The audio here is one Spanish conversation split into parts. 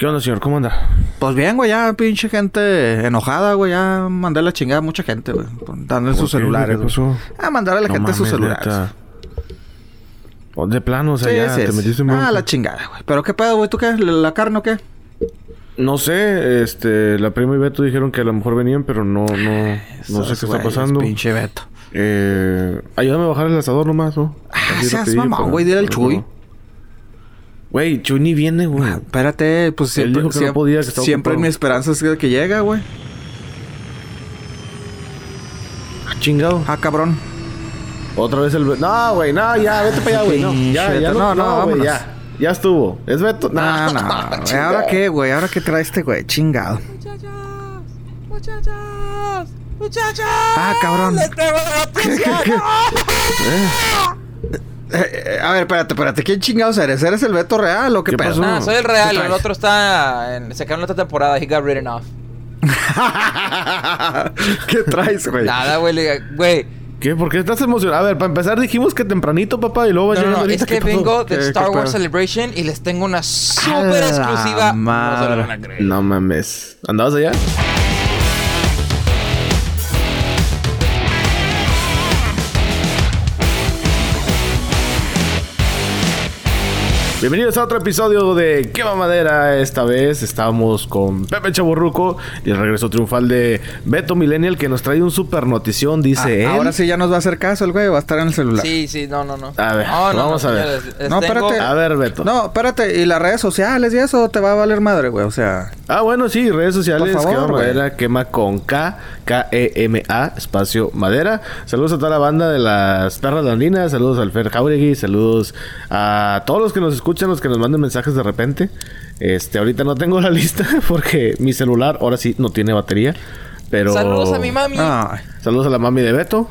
¿Qué onda, señor? ¿Cómo anda? Pues bien, güey, ya pinche gente enojada, güey. Ya mandé la chingada a mucha gente, güey. Dando en sus celulares, ¿Qué pasó? Ah, mandar a la No gente sus mames, celulares. neta. O De plano, o sea, Sí, ya sí, te sí. metiste en Ah, la chingada, güey. Pero qué pedo, güey. ¿Tú qué? ¿La, la carne o qué? No sé, este... La prima y Beto dijeron que a lo mejor venían, pero no... No, no sé qué está pasando. Pinche Beto. Eh... Ayúdame a bajar el asador nomás, ¿no? Ah, Así seas mamón, güey, dile al Chuy. Güey, Chuy ni viene, güey. Espérate, pues Él siempre, dijo que no siempre, podía, que estaba siempre ocupado. mi esperanza es que que llega, güey. Ah, chingado. Ah, cabrón. Otra vez el... No, güey, no, ya, vete para allá, güey. No, ya, ya no, No, no, no, vámonos. ya. Ya estuvo. ¿Es Beto? No, no, no. ¿Ahora qué, güey? ¿Ahora qué trae este güey? Chingado. Muchachos, muchachos, muchachos. Ah, cabrón. Les tengo una noticia. Eh, eh, a ver, espérate, espérate. ¿Quién chingados eres? ¿Eres el Beto real o qué, ¿Qué pedo? pasó? Ah, soy el ¿Qué real. El otro está en, se quedó en otra temporada. He got written off. ¿Qué traes, güey? Nada, güey. Güey. ¿Qué? ¿Por qué estás emocionado? A ver, para empezar dijimos que tempranito, papá, y luego va No, no, llegando no, ahorita. es que vengo ¿Qué- de Star Wars? Celebration y les tengo una súper exclusiva. No se lo van a madre. creer. No mames. ¿Andabas allá? Bienvenidos a otro episodio de Quema Madera. Esta vez estamos con Pepe Chaborruco y el regreso triunfal de Beto Millennial que nos trae un super notición, dice él. Ah, ahora sí ya nos va a hacer caso el güey, va a estar en el celular. Sí, sí, no, no, no. A ver, No, no, vamos no, a ver. señores, les No, tengo- espérate. A ver, Beto. No, espérate, ¿y las redes sociales y eso te va a valer madre, güey? O sea, Ah, bueno, sí, redes sociales, Por favor, Quema güey. Madera, quema con K, K-E-M-A, espacio Madera. Saludos a toda la banda de las perras landinas, saludos al Fer Jauregui, saludos a todos los que nos escuchan, los que nos mandan mensajes de repente. Este, ahorita no tengo la lista porque mi celular ahora sí no tiene batería, pero... Saludos a mi mami. Saludos a la mami de Beto.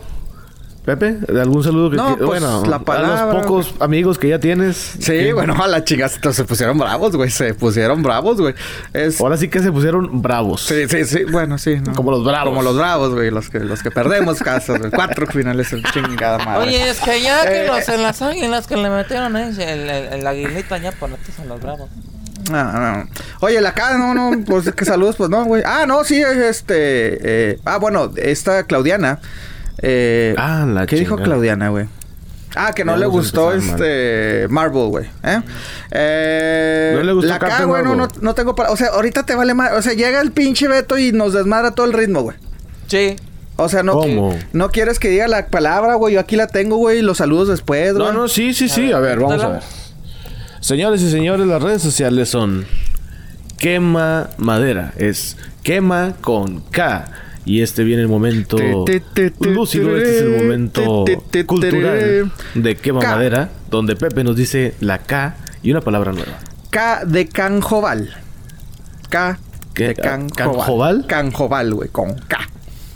Pepe, ¿de algún saludo que No, pues, bueno, la a los pocos amigos que ya tienes? Sí, ¿qué? bueno, a la chingada se pusieron bravos, güey. Se pusieron bravos, güey. Es... Ahora sí que se pusieron bravos. Sí, sí, sí. Bueno, sí. ¿no? Como los bravos. Como los bravos, güey. Los que, los que perdemos casas, güey. Cuatro finales en chingada madre. Oye, es que ya que Eh, los en las águilas que le metieron ahí, el, el, el aguilita ya por son los bravos. No, no. Oye, la cara, no, no, pues que saludos, pues no, güey. Ah, no, sí, este. eh, ah, bueno, esta Claudiana. Eh, Ah, la ¿Qué dijo. Claudiana, güey? Ah, que no Ya le gustó este Marvel, güey. ¿eh? Eh, ¿No le gustó la K, güey, no, no, no tengo para. O sea, ahorita te vale más. O sea, llega el pinche Beto y nos desmadra todo el ritmo, güey. Sí. O sea, no, ¿Cómo? no quieres que diga la palabra, güey. Yo aquí la tengo, güey. y Los saludos después, güey. No, no, sí, sí, sí. A ver, vamos a ver. Señores y señores, las redes sociales son Quema Madera. Es Quema con K. Y este viene el momento Te, te, te, lúcido. te, Este es el te, momento te, te, cultural de Quema K. Madera. Donde Pepe nos dice la K y una palabra nueva. K de Canjoval. K ¿Qué? de Canjoval. ¿Canjoval? Canjoval, güey, con K.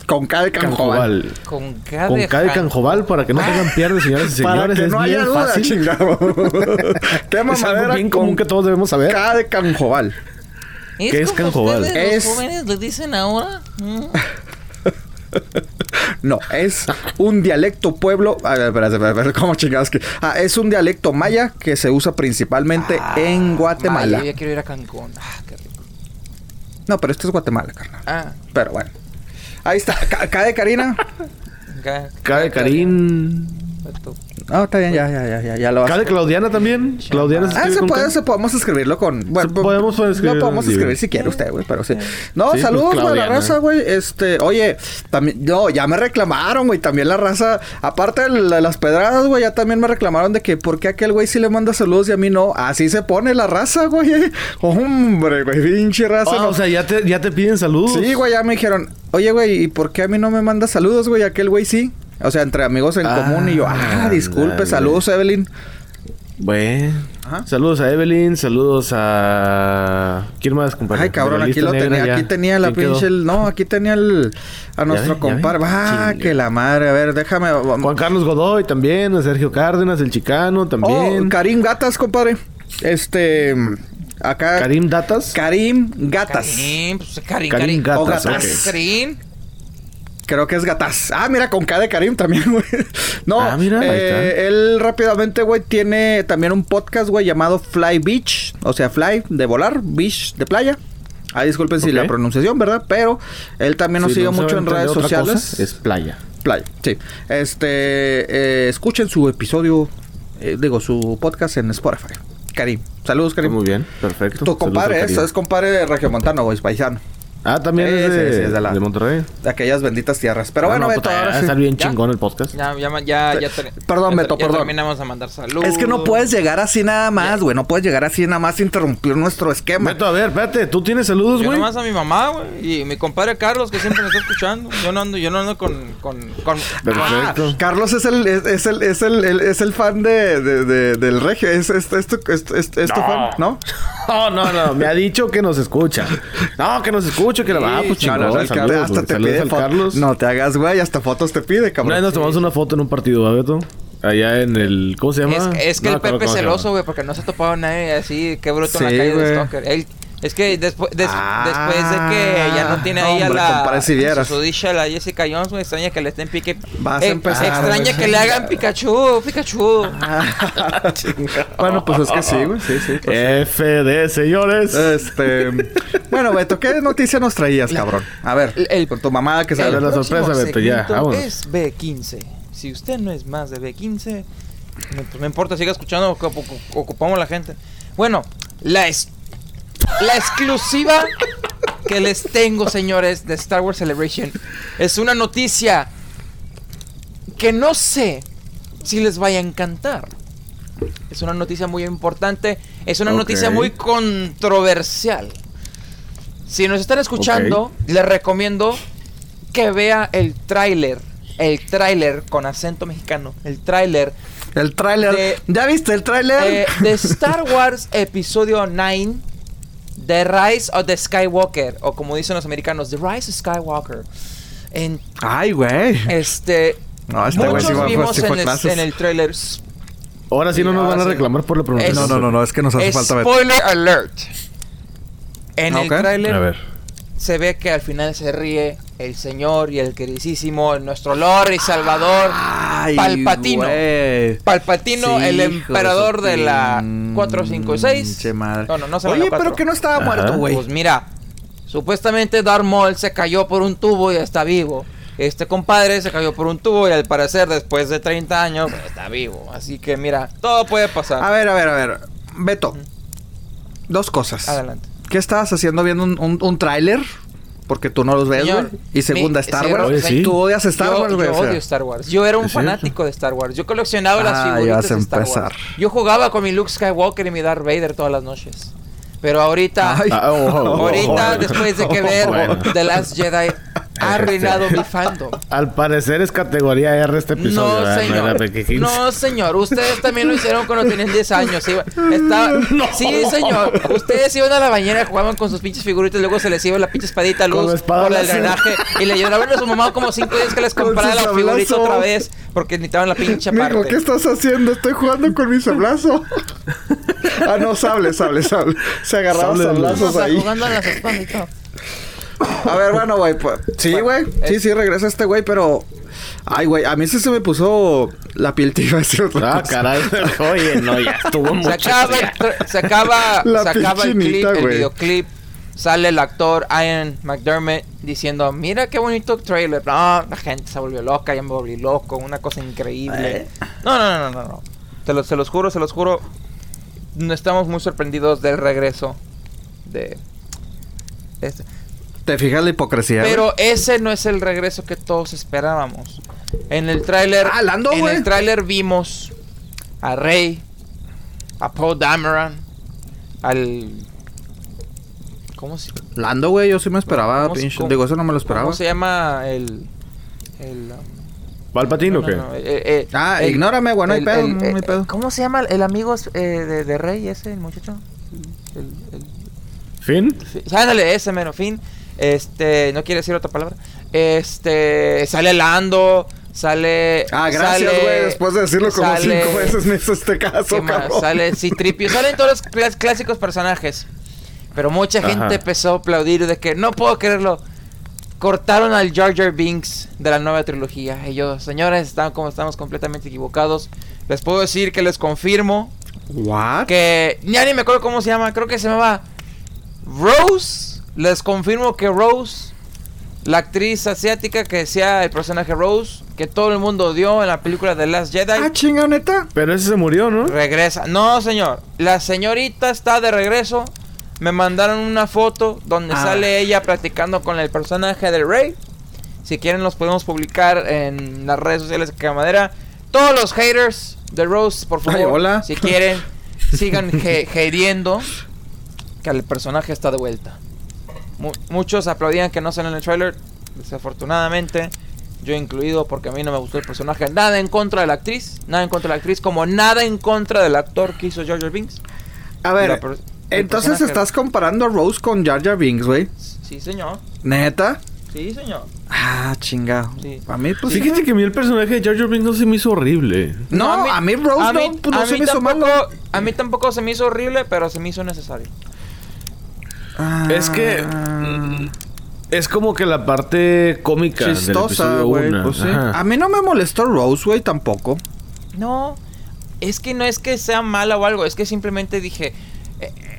Con K de Canjoval. Canjoval. Con K Con de K de Jan- Canjoval para que no tengan piernas, señores y Para señores. que es no bien haya duda, fácil. chingado. Quema Es algo madera bien con común que todos debemos saber. K de ¿Qué es ustedes, Es- Los jóvenes le dicen ahora. ¿Mm? No, es un dialecto pueblo. A ver, espérate, espérate, espérate, ¿cómo chingados que.? Ah, es un dialecto maya que se usa principalmente en Guatemala. Yo ya quiero ir a Cancún. Ah, qué rico. No, pero esto es Guatemala, carnal. Ah, Pero bueno. Ahí está. De Karina. K, K Perfecto. No, está bien, ya, ya, ya, ya, ya lo de Claudiana también. Claudiana se Ah, se puede, se podemos escribirlo con. Bueno, Se- podemos Lo escribirlo podemos escribir si quiere usted, güey, pero sí. No, Sí, pues, saludos, güey, a la raza, güey. Este, oye, también, no, ya me reclamaron, güey. También la raza, aparte de la- las pedradas, güey, ya también me reclamaron de que por qué aquel güey sí le manda saludos y a mí no. Así se pone la raza, güey. Hombre, güey, pinche raza. Ah, no. o sea, ya te, ya te piden saludos. Sí, güey, ya me dijeron, oye, güey, ¿y por qué a mí no me manda saludos, güey? Aquel güey sí. O sea, entre amigos en Ah, común y yo, ah, disculpe, saludos, Evelyn. Bueno. Ajá. Saludos a Evelyn, saludos a... ¿Quién más, compadre? Ay, cabrón, aquí lo tenía, ya. aquí tenía la pinche... el- no, aquí tenía el... A nuestro compadre. Ah, que la madre. A ver, déjame... Juan Carlos Godoy también, a Sergio Cárdenas, el chicano también. Oh, Karim Gatas, compadre. Este... Acá... Karim Datas. Karim Gatas. Karim, pues Karim, Karim Karim. Gatas, O Gatas. ok. Karim. Creo que es Gataz. Ah, mira, con K de Karim también, güey. No, Ah, mira, eh, él rápidamente, güey, tiene también un podcast, güey, llamado Fly Beach. O sea, Fly de volar, Beach de playa. Ah, disculpen si la pronunciación, ¿verdad? Pero él también nos Si sigue no mucho en redes sociales. cosa, es playa. Playa, sí. Este, eh, escuchen su episodio, eh, digo, su podcast en Spotify. Karim. Saludos, Karim. Muy bien, perfecto. Tu compadre, es, es compadre de Regiomontano, güey, es paisano. Ah, también Sí, es de, sí, es de la- de Monterrey. De aquellas benditas tierras. Pero Ah, bueno, no, Beto, puta, ahora a estar bien ¿Ya? chingón el podcast. Ya, ya, ya, ya, Perdón, ya, Beto, ya perdón. terminamos a mandar saludos. Es que no puedes llegar así nada más, güey. No puedes llegar así nada más e interrumpir nuestro esquema. Beto, a ver, espérate, ¿tú tienes saludos, Yo güey? nomás a mi mamá, güey, y mi compadre Carlos, que siempre me está escuchando. Yo no ando, yo no ando con... con, con Ah, Perfecto. Carlos es el, es, es el, es el, el- es el fan de, de- de- del regio. Es, es, es tu, es, es- es tu fan, ¿no? No, no, no, me ha dicho que nos escucha. No, que nos escucha, que la va, pues No, no, chingón. el saludos, Carlos hasta te pide. Carlos. No te hagas, güey. Hasta fotos te pide, Una vez cabrón. nos tomamos una foto en un partido, ¿va, Beto? Allá en el... ¿Cómo se llama? Es, es que No el Pepe llama. celoso, güey, porque no se ha topado nadie así, qué bruto en Sí, la calle güey. de Stalker. Él, es que después, des- Ah, después de que ya no tiene ahí a la si vieras. su susodicha, la Jessica Jones, güey, extraña que le estén pique. Vas a Eh, empezar, Extraña que le hagan Pikachu, Pikachu. bueno, pues es que sí, güey. Sí, sí. pues sí. FD, señores. Este. bueno, Beto, ¿qué noticia nos traías, cabrón? A ver, El- el- con tu mamá que A sabe. la sorpresa, Beto, ya, vámonos. Es B15. Si usted no es más de B15, no, pues no importa, siga escuchando, ocu- ocu- ocupamos la gente. Bueno, la, es- la exclusiva que les tengo, señores, de Star Wars Celebration es una noticia que no sé si les vaya a encantar. Es una noticia muy importante, es una noticia muy controversial. Si nos están escuchando, les recomiendo que vea el tráiler, el tráiler con acento mexicano, el tráiler El tráiler. De- ¿Ya viste el tráiler? eh, de Star Wars Episodio 9, The Rise of the Skywalker, o como dicen los americanos, The Rise of Skywalker. En Ay, güey. este, No, este güey muchos sí vimos en el, en el tráiler. Ahora sí no nos van a reclamar por la pronunciación. No, no, no, no, es que nos hace falta ver. Spoiler alert. En Ok. el tráiler A ver. se ve que al final se ríe el señor y el queridísimo, nuestro Lord y Salvador Ay, Palpatino. güey. Palpatino, Sí, el de emperador de la pinche 4, 5 y 6. madre. No, no, no se Oye, pero que no estaba Ajá. muerto, güey. Pues mira, supuestamente Darth Maul se cayó por un tubo y está vivo. Este compadre se cayó por un tubo y al parecer después de 30 años pues, está vivo. Así que mira, todo puede pasar. A ver, a ver, a ver. Beto. Dos cosas. Adelante. ¿Qué estabas haciendo viendo un, un, un tráiler? Porque tú no los ves, güey. Y segunda, mi- Star Wars. Oye, sí. Tú odias Star yo, Wars, güey. yo odio Star Wars. Yo era un fanático de Star Wars. Yo coleccionaba las Ah, ya figuritas de Star empezar. Wars. Yo jugaba con mi Luke Skywalker y mi Darth Vader todas las noches. Pero ahorita, Ay. Ah, oh, oh, oh, ahorita oh. después de que ver Bueno. The Last Jedi ha arruinado mi fandom. Al parecer es categoría R este episodio. No, ¿verdad? señor. No, señor. Ustedes también lo hicieron cuando tenían 10 años. Iba- estaba- Sí, señor. Ustedes iban a la bañera, jugaban con sus pinches figuritas, luego se les iba la pinche espadita luz por el drenaje y le lloraban a su mamá como 5 días que les comprara la figurita sablazo. otra vez porque necesitaban la pinche Mijo, parte. ¿qué estás haciendo? Estoy jugando con mi sablazo. ah, no, sable, sable, sable. Se agarraban sablazos ahí. jugando a las espaditas. A ver, bueno, güey. pues, sí, Bueno, güey. Sí, es- sí, regresa este güey, pero. Ay, güey, a mí sí se me puso la piel tibia. otra Ah, cosa. caray. Oye, no, ya estuvo Se mucho. acaba, el, tra- se acaba, La se acaba el clip, el videoclip. Sale el actor Ian McDermott diciendo, mira qué bonito trailer. No, la gente se volvió loca, ya me volví loco, una cosa increíble. Eh. No, no, no, no, no. Se los, se los juro, se los juro. No estamos muy sorprendidos del regreso de este. ¿Te fijas la hipocresía? güey? Pero ese no es el regreso que todos esperábamos. En el tráiler, Ah, Lando, en güey. el tráiler vimos a Rey, a Poe Dameron, al ¿Cómo se, Lando, güey, yo sí me esperaba. ¿Cómo se- pinche- cómo- Digo, eso no me lo esperaba. ¿Cómo se llama el el um, ¿Palpatino o no, qué? no, no, eh, eh, Ah, el- ignórame, güey, no hay pedo, el- no hay eh, pedo. ¿Cómo se llama el amigo eh, de, de Rey ese, el muchacho? El, el- ¿Fin? Sí, ándale, ese mero fin. Este, no quiere decir otra palabra. Este, sale Lando, sale. Ah, gracias, sale- güey. Después de decirlo como sale- cinco veces me hizo este ¿qué caso, más? cabrón. Sale Citripio, salen todos los clás- clásicos personajes. Pero mucha Ajá. gente empezó a aplaudir de que no puedo creerlo. cortaron al Jar Jar Binks de la nueva trilogía. Y yo, señores, están como estamos completamente equivocados. Les puedo decir que les confirmo ¿What? que ya ni me acuerdo cómo se llama, creo que se llamaba Rose. Les confirmo que Rose, la actriz asiática que sea el personaje Rose, que todo el mundo odió en la película The Last Jedi, Ah, chinga, neta. Pero ese se murió, ¿no? regresa. No, señor, la señorita está de regreso. Me mandaron una foto donde Ah. sale ella platicando con el personaje de Rey. Si quieren los podemos publicar en las redes sociales de Camadera. Todos los haters de Rose, por favor, Ay, hola. si quieren, sigan he- hateando que el personaje está de vuelta. Mu- muchos aplaudían que no salen en el trailer. Desafortunadamente, yo incluido porque a mí no me gustó el personaje. Nada en contra de la actriz, nada en contra de la actriz, como nada en contra del actor que hizo Jar Binks. A ver, entonces personaje- estás comparando a Rose con Jar Jar Binks, güey. Sí, señor. ¿Neta? Sí, señor. Ah, chinga. Sí. A mí, pues... Fíjate que a mí el personaje de Jar Jar Binks no se me hizo horrible. No, a mí, Rose a no, mí- pues, no a se mí me hizo tampoco, malo. A mí tampoco se me hizo horrible, pero se me hizo necesario. Ah, Es que- mm, Es como que la parte cómica Chistosa, güey. Pues sí. A mí no me molestó Rose, güey, tampoco. No, es que no es que sea mala o algo, es que simplemente dije, eh, eh,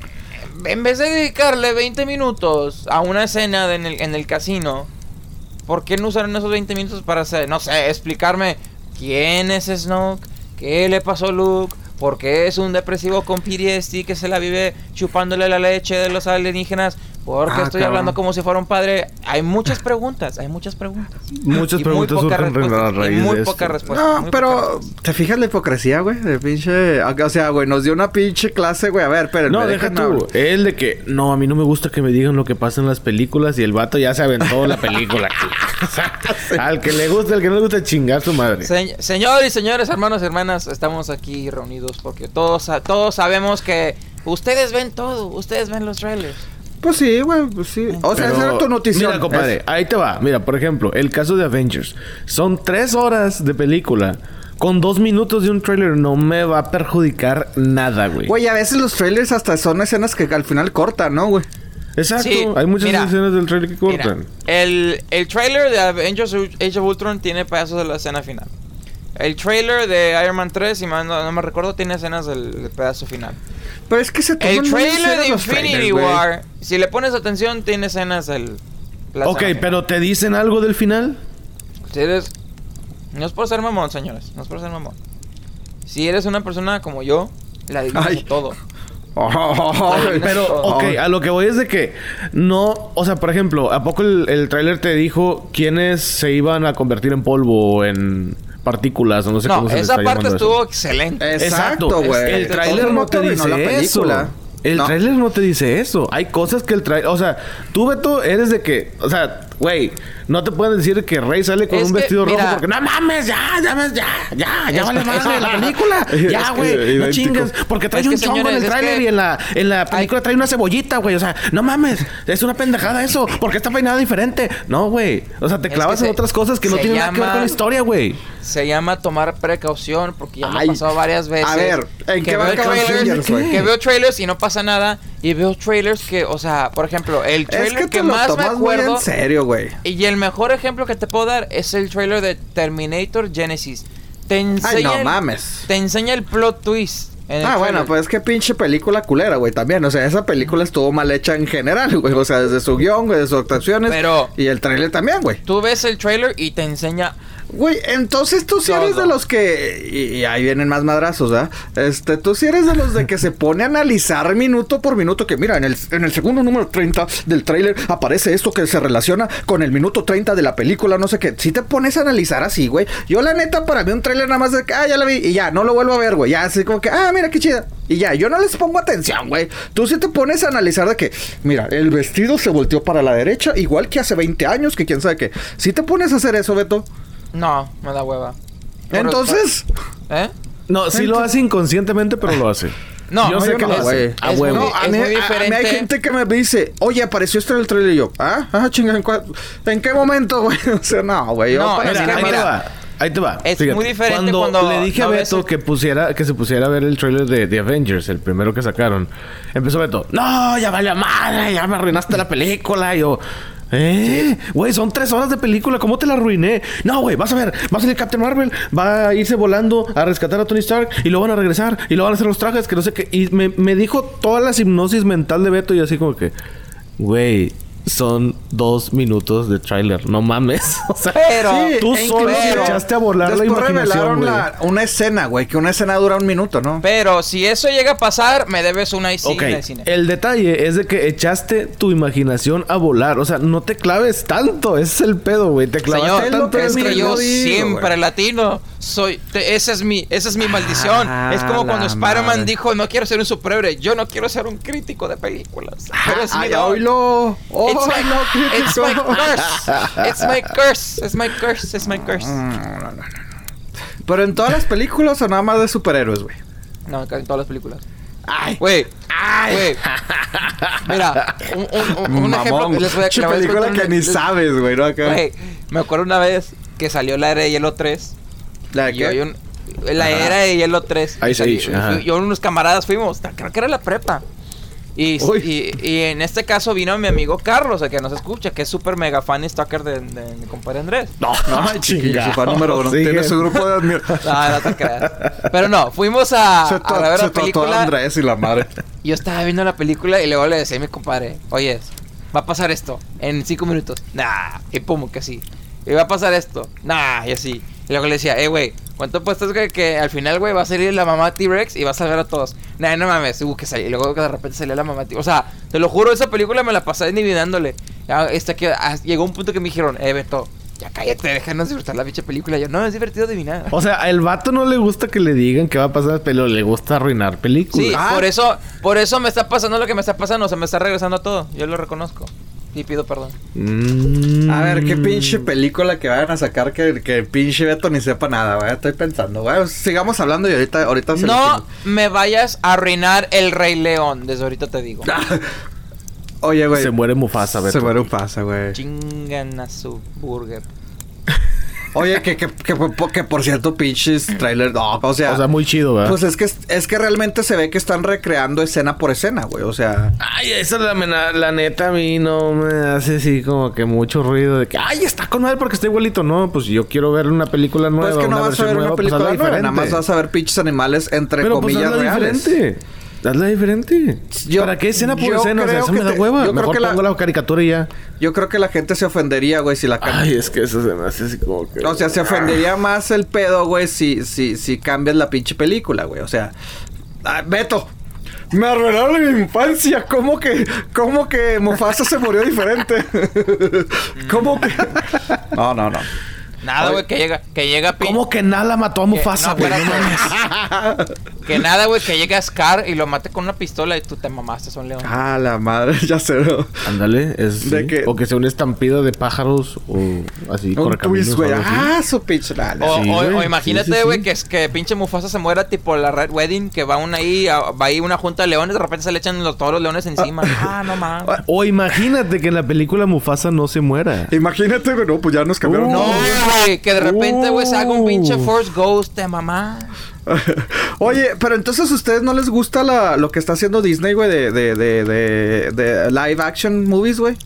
en vez de dedicarle 20 minutos a una escena de en, el, en el casino, ¿por qué no usaron esos 20 minutos para hacer, no sé, explicarme quién es Snoke, qué le pasó a Luke, por qué es un depresivo con PTSD que se la vive chupándole la leche de los alienígenas? Porque Ah, estoy cabrón. hablando como si fuera un padre. Hay muchas preguntas, hay muchas preguntas. Muchas Y muy preguntas pocas surgen a y muy de pocas esto. respuestas. No, muy pero pocas. ¿te fijas la hipocresía, güey? De pinche... O sea, güey, nos dio una pinche clase, güey. A ver, pero No, deja tú. Él de que, no, a mí no me gusta que me digan lo que pasa en las películas y el vato ya se aventó la película. Al que le gusta, al que no le gusta chingar su madre. Se- señores y señores, hermanos y hermanas, estamos aquí reunidos porque todos, todos sabemos que ustedes ven todo, ustedes ven los trailers. Pues sí, güey, pues sí. O sea, Pero, esa era tu noticia. Mira, compadre, ahí te va. Mira, por ejemplo, el caso de Avengers. Son tres horas de película. Con dos minutos de un trailer no me va a perjudicar nada, güey. Güey, a veces los trailers hasta son escenas que al final cortan, ¿no, güey? Exacto. Sí, Hay muchas mira. escenas del trailer que Mira, cortan. el, el trailer de Avengers Age of Ultron tiene pedazos de la escena final. El trailer de Iron Man 3, si mal no, no me recuerdo, tiene escenas del, del pedazo final. Pero es que se toman El trailer de Infinity. War, si le pones atención, tiene escenas del... Ok, escena final. pero ¿te dicen algo del final? Si eres... No es por ser mamón, señores. No es por ser mamón. Si eres una persona como yo, la adivinas todo. Oh, Pero, ok, a lo que voy es de que no, o sea, por ejemplo, ¿a poco el, el tráiler te dijo quiénes se iban a convertir en polvo o en partículas o no sé No, cómo se esa parte estuvo eso? excelente. Exacto, güey. El tráiler no te dice eso. El No. tráiler no te dice eso. Hay cosas que el tráiler... O sea, tú, Beto, eres de que... O sea, güey... No te pueden decir que Rey sale con Es un que, vestido rojo mira- porque... ¡No mames! ¡Ya! ¡Ya! ves, ¡Ya! ¡Ya! ¡Ya vale es- madre la película! ¡Ya, güey! ¡No idéntico. chingues! Porque trae Es un chongo en el tráiler y en la, en la película trae una cebollita, güey. O sea, no mames. Es una pendejada eso. porque está peinada diferente? No, güey. O sea, te Es clavas que en se- otras cosas que no tienen nada que ver con la historia, güey. Se llama tomar precaución porque ya me ha pasado varias veces. A ver, ¿en que qué veo trailers, güey? que veo trailers y no pasa nada. Y veo trailers que, o sea, por ejemplo, el Es trailer que que, más me muy acuerdo. en serio, güey. Y el mejor ejemplo que te puedo dar es el trailer de Terminator Genesis. Te enseña, Ay, no el- mames. te enseña el plot twist. Ah, bueno, trailer. pues es que pinche película culera, güey, también. O sea, esa película estuvo mal hecha en general, güey. O sea, desde su guion, güey, de sus actuaciones. Pero- Y el trailer también, güey. Tú ves el trailer y te enseña. Güey, entonces tú sí eres de los que... Y, y ahí vienen más madrazos, ¿ah? Este, tú sí eres de los de que se pone a analizar minuto por minuto. Que mira, en el, en el segundo número 30 del tráiler aparece esto que se relaciona con el minuto 30 de la película, no sé qué. Si te pones a analizar así, güey. Yo la neta, para mí un tráiler nada más de que, ah, ya la vi. Y ya, no lo vuelvo a ver, güey. Ya, así como que, ah, mira qué chida. Y ya, yo no les pongo atención, güey. Tú sí te pones a analizar de que, mira, el vestido se volteó para la derecha, igual que hace 20 años, que quién sabe qué. Si te pones a hacer eso, Beto. No, me da hueva. Entonces... ¿Eh? No, sí lo hace inconscientemente, pero lo hace. No, yo no, sé yo que no, lo hace. güey. A huevo. No, a es mí, a- hay diferente. gente que me dice, oye, apareció esto en el trailer y yo, ah, ah, chinga, ¿en, cua- ¿en qué momento, güey? o sea, no, güey. No, nada ahí te mira, va. Ahí te va. es muy diferente cuando le dije a Beto que pusiera, que se pusiera a ver el trailer de The Avengers, el primero que sacaron. Empezó Beto, no, ya vale madre, ya me arruinaste la película. Y yo, ¿Eh? Güey, son tres horas de película. ¿Cómo te la arruiné? No, güey, vas a ver. Va a salir Captain Marvel. Va a irse volando a rescatar a Tony Stark. Y lo van a regresar. Y lo van a hacer los trajes. Que no sé qué. Y me, me dijo toda la hipnosis mental de Beto. Y así como que... Güey, son dos minutos de tráiler. No mames. O sea, Pero- tú e solo echaste a volar la imaginación, revelaron güey. la- una escena, güey. Que una escena dura un minuto, ¿no? Pero si eso llega a pasar, me debes una y de cine. el detalle es de que echaste tu imaginación a volar. O sea, no te claves tanto. Ese es el pedo, güey. Te clavaste Señor, tanto es que yo siempre latino soy. te- esa es mi, esa es mi maldición. Ah, es como cuando Spider-Man dijo, no quiero ser un superhéroe, yo no quiero ser un crítico de películas. Pero es mi Ay, oílo. Oh, It's my, no, it's my curse. It's my curse. It's my curse. It's my curse. Pero en todas las películas o nada más de superhéroes, güey. No, en todas las películas. Ay. Güey, güey. Mira, un, un- un- ejemplo. Les voy a Che película que ni les- sabes, güey, ¿no? Acá. Güey, me acuerdo una vez que salió la era de Hielo 3. ¿La de Y yo qué? la era de Hielo 3. Ice Age, yo y unos camaradas fuimos, creo que era la prepa. Y, y, y en este caso vino mi amigo Carlos, el que nos escucha, que es súper mega fan y stalker de, de mi compadre Andrés. No, No, chiquillo, su fan número uno. Tiene su grupo de admiración. No, no te creas. Pero no, fuimos a, Se a to- ver se la película. Andrés y la madre. Yo estaba viendo la película y luego le decía a mi compadre, oye, va a pasar esto en cinco minutos. Nah, y pum, que sí. Y va a pasar esto. Nah, y así. Y luego le decía, eh, güey, ¿cuánto apuestas que, que al final, güey, va a salir la mamá T-Rex y va a salvar a todos? Nah, no mames, uh, que salió. Y luego que de repente salió la mamá T-Rex. O sea, te lo juro, esa película me la pasé adivinándole. Ya, Hasta que ah, llegó un punto que me dijeron, eh, Beto, ya cállate, déjanos disfrutar la bicha película. Yo, no, es divertido adivinar. O sea, el vato no le gusta que le digan qué va a pasar, pero le gusta arruinar películas. Sí, Ah. por eso, por eso me está pasando lo que me está pasando, se me está regresando todo. Yo lo reconozco. Y pido perdón. Mm. A ver, qué pinche película que vayan a sacar que, que pinche Beto ni sepa nada, güey. Estoy pensando, güey. Sigamos hablando y ahorita, ahorita se No me vayas a arruinar el Rey León, desde ahorita te digo. Oye, güey. Se muere Mufasa, Beto. Se muere un pasa, güey. Chingan a su burger. Oye, que, que, que, que por cierto, pinches trailer. No, o sea. O sea, muy chido, ¿verdad? pues es que, es que realmente se ve que están recreando escena por escena, güey. O sea. Ay, esa la, la neta a mí no me hace así como que mucho ruido de que, ay, está con madre porque está igualito. No, pues yo quiero ver una película nueva, Pues que no una vas a ver una nueva, pues película nueva, nada más vas a ver pinches animales entre Pero pues comillas reales. diferente. Hazla diferente. Yo- ¿Para qué escena por escena? O sea, creo eso que me da te- hueva. yo creo Mejor que la- pongo la caricatura y ya. Yo creo que la gente se ofendería, güey, si la can- Ay, es que eso se me hace así como que... O sea, se ofendería más el pedo, güey, si, si, si cambias la pinche película, güey. O sea, ah, Beto, me arruinaron mi infancia. ¿Cómo que, cómo que Mufasa se murió diferente? ¿Cómo que? No, no, no. Nada, güey, que llega, que llega pin- ¿Cómo que Nala mató a Mufasa, no, güey? No, espérate. mames. Que nada, güey, que llega Scar y lo mate con una pistola y tú te mamaste, son león. Ah, la madre, ya sé. ¿no? Ándale, es... De sí. que- O que sea una estampida de pájaros o así, Un correcaminos twist, o güey. algo así. Ah, su pinche. dale. O, Sí, o- güey. o Sí, imagínate, sí, güey, sí. que, es, que pinche Mufasa se muera tipo la Red Wedding, que va una ahí, a- va ahí una junta de leones, de repente se le echan los, todos los leones encima. Ah, no mames. O imagínate que en la película Mufasa no se muera. Imagínate, güey, no, pues ya nos cambiaron. Uh. No, güey, que de repente, güey, se haga un pinche. Force Ghost de mamá. Oye, pero entonces a ustedes no les gusta la, lo que está haciendo Disney, güey, de, de, de, de, de live action movies, güey.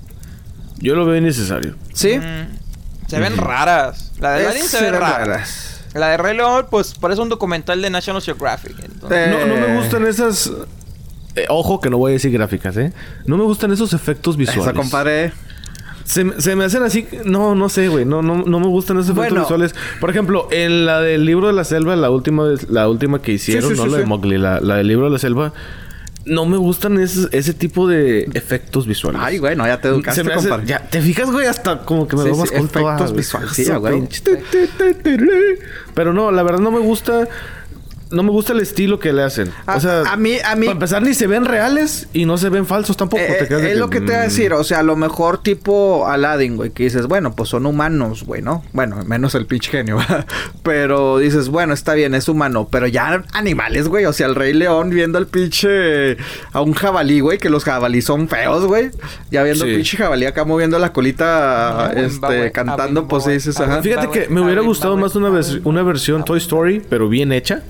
Yo lo veo innecesario. ¿Sí? Mm, se ven raras. La de Aladdin se ve ven rara. raras. La de Rey León, pues parece un documental de National Geographic. entonces- Eh, No, no me gustan esas... eh, ojo que no voy a decir gráficas, ¿eh? No me gustan esos efectos visuales. Esa, compadre. Se, me- se me hacen así... No, no sé, güey. No, no, no me gustan esos efectos Bueno. visuales. Por ejemplo, en la del libro de la selva, la última, la última que hicieron, sí, no sí, la sí. de Mowgli, la, la del libro de la selva... No me gustan ese, ese tipo de efectos visuales. Ay, güey, no, ya te educaste, Se me hace- compadre. ya, ¿Te fijas, güey? Hasta como que me Sí, veo sí, más culto. efectos ah, visuales, sí, güey. Pero no, la verdad no me gusta... No me gusta el estilo que le hacen. A- o sea, a mí- a mí- Para empezar, ni se ven reales y no se ven falsos tampoco. Eh, te es lo que te voy a mm, decir, o sea, a lo mejor tipo Aladdin, güey, que dices, bueno, pues son humanos, güey, ¿no? Bueno, menos el pinche genio, ¿verdad? pero dices, bueno, está bien, es humano, pero ya animales, güey, o sea, el rey león viendo al pinche a un jabalí, güey, que los jabalí son feos, güey, ya viendo Sí. el pinche jabalí acá moviendo la colita, Ah, este, cantando, pues sí dices, ajá. Fíjate que me hubiera gustado más una, vers- una versión Toy Story, pero bien hecha.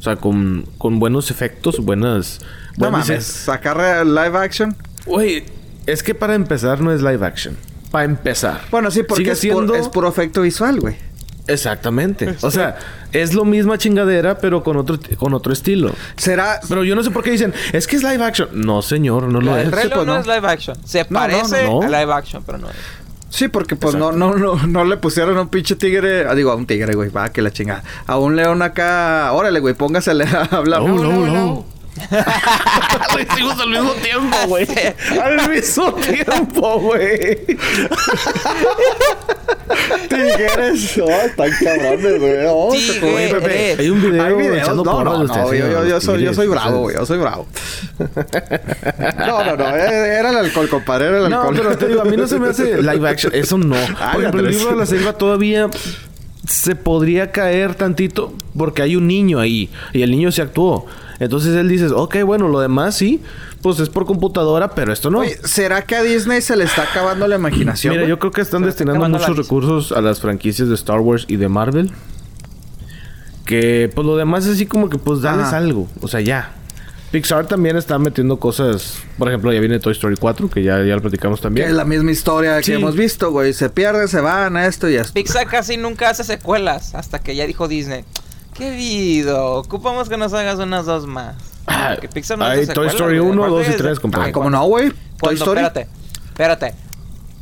O sea, con, con buenos efectos, buenas... No buen mames, sacar eh, live action. Güey, es que para empezar no es live action. Para empezar. Bueno, sí, porque Sigue es, siendo... por- es puro efecto visual, güey. Exactamente. O sea, es lo misma chingadera, pero con otro, con otro estilo. Será... Pero yo no sé por qué dicen, es que es live action. No, señor, no lo El es. León pues, no no. es live action. Se No, no, parece no. a live action, pero no es. Sí, porque pues no, no, no, no le pusieron a un pinche tigre, ah, digo, a un tigre, güey, va, que la chingada. A un león acá, órale, güey, póngasele a hablar. No, no, no. Lo hicimos al mismo tiempo, güey. Al mismo tiempo, güey. Tigres, oh, están cabrones, güey. Oh, fue, Pepe. Hay un video Hay videos, echando no, porras no, de no, ustedes, yo, yo, yo soy, yo soy bravo, güey, yo soy bravo. No, no, no, eh, era el alcohol, compadre, era el No, alcohol. pero te digo, a mí no se me hace live action. Eso no. Ay, Por ejemplo, el libro de la selva todavía se podría caer tantito porque hay un niño ahí y el niño se actuó. Entonces él dice, ok, bueno, lo demás sí, pues es por computadora, pero esto no. Oye, ¿será que a Disney se le está acabando la imaginación? Mira, yo creo que están destinando muchos recursos a las franquicias de Star Wars y de Marvel. Que pues lo demás es así como que pues darles Ajá. algo. O sea, ya. Pixar también está metiendo cosas. Por ejemplo, ya viene Toy Story 4, que ya, ya lo platicamos Que también. es la misma historia Sí. que hemos visto, güey. Se pierden, se van, esto y esto. Pixar casi nunca hace secuelas hasta que ya dijo Disney. ¿Qué vido? Ocupamos que nos hagas unas dos más. Ah, Que Pixar no hay hace Toy Story güey. 1, Aparte 2 y es- 3, compadre. Ay, ¿cómo no, güey? Toy Story. espérate, espérate.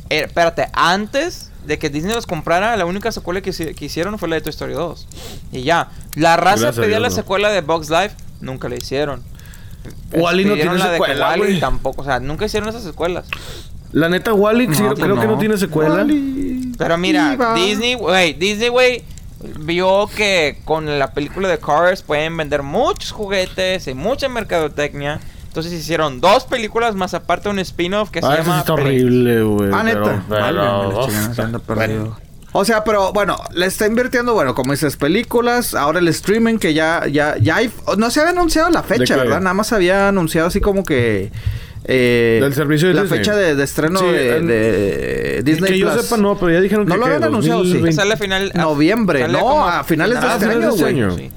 Eh, espérate, antes de que Disney los comprara, la única secuela que, que hicieron fue la de Toy Story 2. Y ya. La raza Gracias a pedía Dios, la no. secuela de Bugs Life, nunca la hicieron. Wall-E no tiene la de secuela, Wall-E güey. tampoco, o sea, nunca hicieron esas secuelas. La neta, Wally No, creo, pues creo que no tiene secuela. Wall-E. Pero mira. Disney, güey, Disney, güey, vio que con la película de Cars pueden vender muchos juguetes y mucha mercadotecnia. Entonces hicieron dos películas más aparte un spin-off que se Ah, eso sí llama está horrible, güey. Ah, neta. pero- se. O sea, pero bueno, le está invirtiendo, bueno, como dices, películas, ahora el streaming que ya, ya, ya hay, no se había anunciado la fecha? ¿verdad? Nada más había anunciado así como que eh, Del servicio de la Disney. fecha de, de estreno Sí, de, de Disney que yo Plus. sepa, no, pero ya dijeron No que. lo ¿qué? habían anunciado, sí. 2020. Sale a final. a- Noviembre, sale no, a finales de este finales año, de este güey. año. Sí.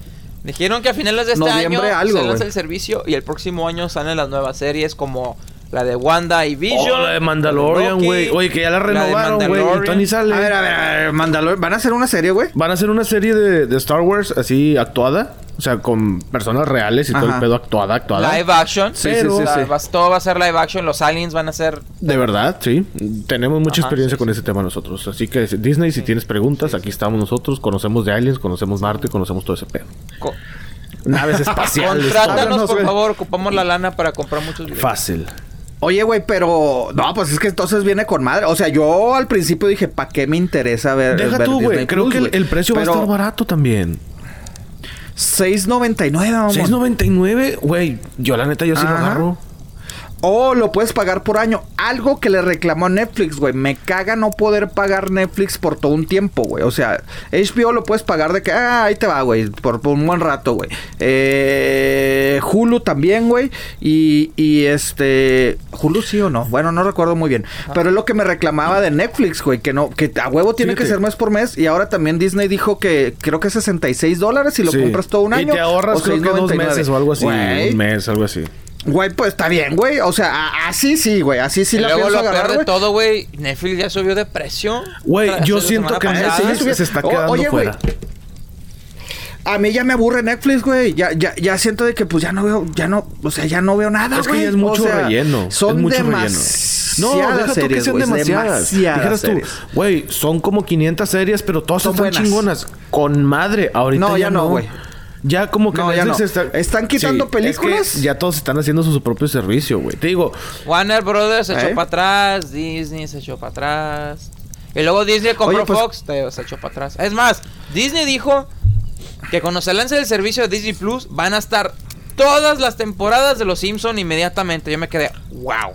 Dijeron que a finales de este Noviembre año algo, se lanza güey. el servicio y el próximo año salen las nuevas series como la de Wanda y Vision. Oh, la de Mandalorian, güey. Oye, que ya la renovaron, güey. Y Mandalorian. Tony sale. A ver, a ver, a ver, Mandalor- ¿van a hacer una serie, güey? Van a hacer una serie de, de Star Wars así actuada. O sea, con personas reales y todo el pedo actuada, actuada. Live action. Sí, Pero- sí, sí, todo va a ser live action. Los aliens van a ser. De verdad, sí. Tenemos mucha Ajá, experiencia sí, con ese tema nosotros. Así que Disney, si tienes preguntas, aquí estamos nosotros. Conocemos de aliens, conocemos Marte, conocemos todo ese pedo. co- Naves espaciales. Contrátanos, por favor. Ocupamos la lana para comprar muchos videos. Fácil. Oye, güey, pero... No, pues es que entonces viene con madre. O sea, yo al principio dije, ¿para qué me interesa ver Deja ver tú, güey. Creo Plus, que el, el precio va a Pero estar barato también. 6.99, mamón. 6.99, güey. Yo la neta yo sí lo agarro. O lo puedes pagar por año. Algo que le reclamó Netflix, güey. Me caga no poder pagar Netflix por todo un tiempo, güey. O sea, HBO lo puedes pagar de que, ah, ahí te va, güey. Por, por un buen rato, güey. Eh, Hulu también, güey. Y, y este. Hulu sí o no. Bueno, no recuerdo muy bien. Pero es lo que me reclamaba de Netflix, güey. Que no, que a huevo tiene que ser mes por mes. Y ahora también Disney dijo que creo que 66 dólares si lo Sí. compras todo un año. Y te ahorras o creo que dos 6.99. meses o algo así. Güey. Un mes, algo así. Güey, pues está bien, güey. O sea, así sí, güey. Así sí y la luego pienso lo peor agarrar, de güey. todo, güey. Netflix ya subió de precio. Güey, yo siento que. Netflix sí, se está o- quedando oye, güey. fuera. A mí ya me aburre Netflix, güey. Ya, ya, ya siento de que pues ya no veo, ya no, o sea, ya no veo nada, Es que güey. ya es mucho O sea, relleno. Son es mucho demasiadas relleno. No, deja tú que sean demasiadas. demasiadas Dijeras tú, series. güey, son como 500 series, pero todas Son están buenas. chingonas. Con madre, ahorita No, ya no, güey. Ya como que No, ya no. está... ¿Están quitando películas? que ya todos están haciendo su, su propio servicio, güey. Te digo, Warner Brothers se ¿Eh? echó para atrás, Disney se echó para atrás. Y luego Disney compró Oye, pues- Fox, te- se echó para atrás. Es más, Disney dijo que cuando se lance el servicio de Disney Plus van a estar todas las temporadas de Los Simpson inmediatamente. Yo me quedé, wow.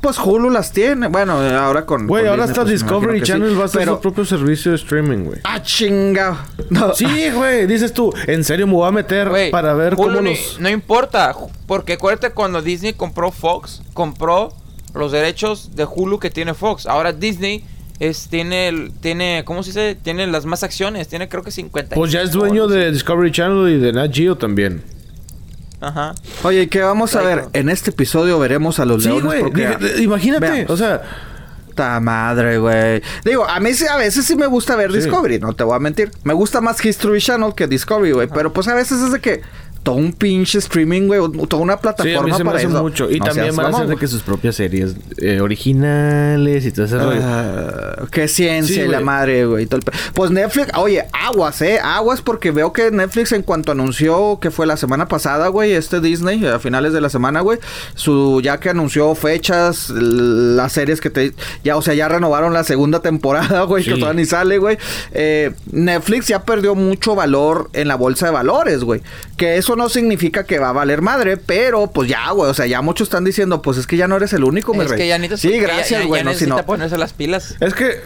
Pues Hulu las tiene. Bueno, ahora con. güey, ahora Disney, hasta pues, Discovery Channel sí. va a hacer Pero, su propio servicio de streaming, güey. Ah, chinga. No. Sí, güey, dices tú, en serio me voy a meter Güey, para ver Hulu cómo los... No importa, porque acuérdate cuando Disney compró Fox, compró los derechos de Hulu que tiene Fox. Ahora Disney es tiene tiene ¿cómo se dice? Tiene las más acciones, tiene creo que 50. Pues ya es dueño de Discovery Channel y de Nat Geo también. Ajá. Oye, ¿qué vamos a ver? En este episodio veremos a los Sí, leones güey. Imagínate, o sea, Ta madre, güey. Digo, a mí sí, a veces sí me gusta ver Sí. Discovery, no te voy a mentir. Me gusta más History Channel que Discovery, güey. Pero pues a veces es de que todo un pinche streaming, güey, toda una Sí, a plataforma mí se me para hace eso. mucho. Y No también van a hacer que sus propias series eh, originales y todo ese rollo. Ah, qué ciencia Sí, y la madre, güey. Pues Netflix, oye, aguas, eh, aguas porque veo que Netflix en cuanto anunció que fue la semana pasada, güey, este Disney, a finales de la semana, güey, su ya que anunció fechas, las series que te ya, o sea, ya renovaron la segunda temporada, güey, que todavía ni sale, güey. Eh, Netflix ya perdió mucho valor en la bolsa de valores, güey. Que eso no significa que va a valer madre, pero pues ya, güey, o sea, ya muchos están diciendo, pues es que ya no eres el único, mi Es rey. que ya necesitas... Sí, gracias, güey, no, si no. ponerse las pilas. Es que,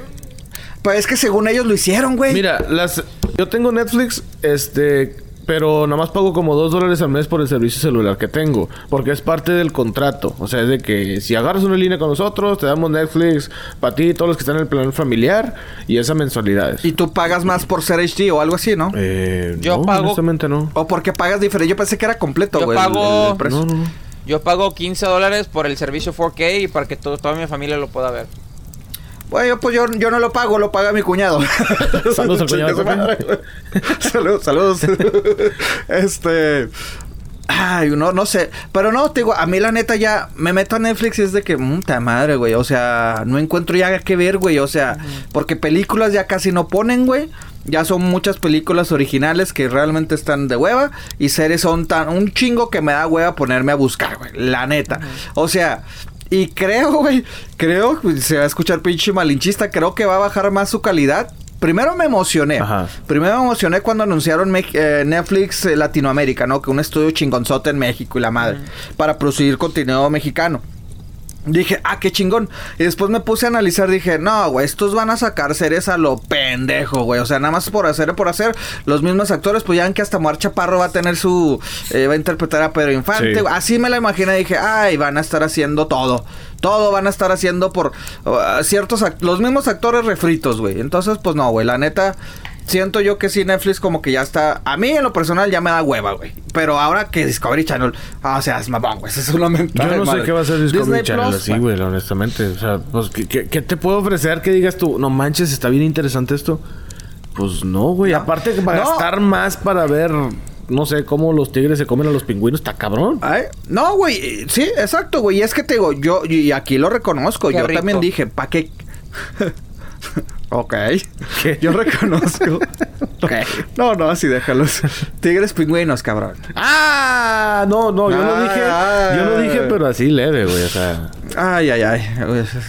Pues es que según ellos lo hicieron, güey. mira, las yo tengo Netflix, este, pero nada más pago como dos dólares al mes por el servicio celular que tengo. Porque es parte del contrato. O sea, es de que si agarras una línea con nosotros, te damos Netflix para ti y todos los que están en el plan familiar y esa mensualidad. Y tú pagas más por ser HD o algo así, ¿no? Eh, Yo no, pago- honestamente no. O porque pagas diferente. Yo pensé que era completo, Yo güey. el- pago- el- el precio. No, no, no. Yo pago 15 dólares por el servicio 4K y para que todo- toda mi familia lo pueda ver. Bueno, pues yo, yo no lo pago, lo paga mi cuñado. Saludos al cuñado saludos, saludos. este. Ay, no, no sé. Pero no, te digo, a mí la neta ya me meto a Netflix y es de que, puta madre, güey. O sea, no encuentro ya qué ver, güey. O sea, porque películas ya casi no ponen, güey. Ya son muchas películas originales que realmente están de hueva. Y series son tan un chingo que me da hueva ponerme a buscar, güey. La neta. O sea, y creo, güey, creo, se va a escuchar pinche malinchista, creo que va a bajar más su calidad. Primero me emocioné. Ajá. Primero me emocioné cuando anunciaron Mex- eh, Netflix eh, Latinoamérica, ¿no? Que un estudio chingonzote en México y la madre. Para producir contenido mexicano. Dije, ah, qué chingón. Y después me puse a analizar, dije, no, güey, estos van a sacar series a lo pendejo, güey. O sea, nada más por hacer, por hacer. Los mismos actores, pues ya ven que hasta Mar Chaparro va a tener su. eh, va a interpretar a Pedro Infante. Sí. Así me la imaginé. Dije, ay, van a estar haciendo todo. Todo van a estar haciendo por uh, ciertos. Los mismos actores refritos, güey. Entonces, pues no, güey. La neta. Siento yo que sí, Netflix como que ya está... A mí en lo personal ya me da hueva, güey. Pero ahora que Discovery Channel... Ah, o sea, es mamón, güey. Eso es una mentada Yo no sé qué va a hacer Discovery Disney Channel Plus, así, bueno. güey, honestamente. O sea, pues, ¿qué, qué, qué te puedo ofrecer que digas tú? No manches, está bien interesante esto. Pues no, güey. No. Aparte para No. gastar más para ver, no sé, cómo los tigres se comen a los pingüinos, está cabrón. Ay, No, güey. Sí, exacto, güey. Y es que te digo, yo... Y aquí lo reconozco. Qué yo rico. también dije, ¿pa' qué...? Ok. ¿Qué? Yo reconozco. Ok. No, no, así déjalos. Tigres pingüinos, cabrón. Ah, no, no, yo lo Ah, dije, ah, yo lo dije, pero así leve, güey, o sea. Ay, ay, ay.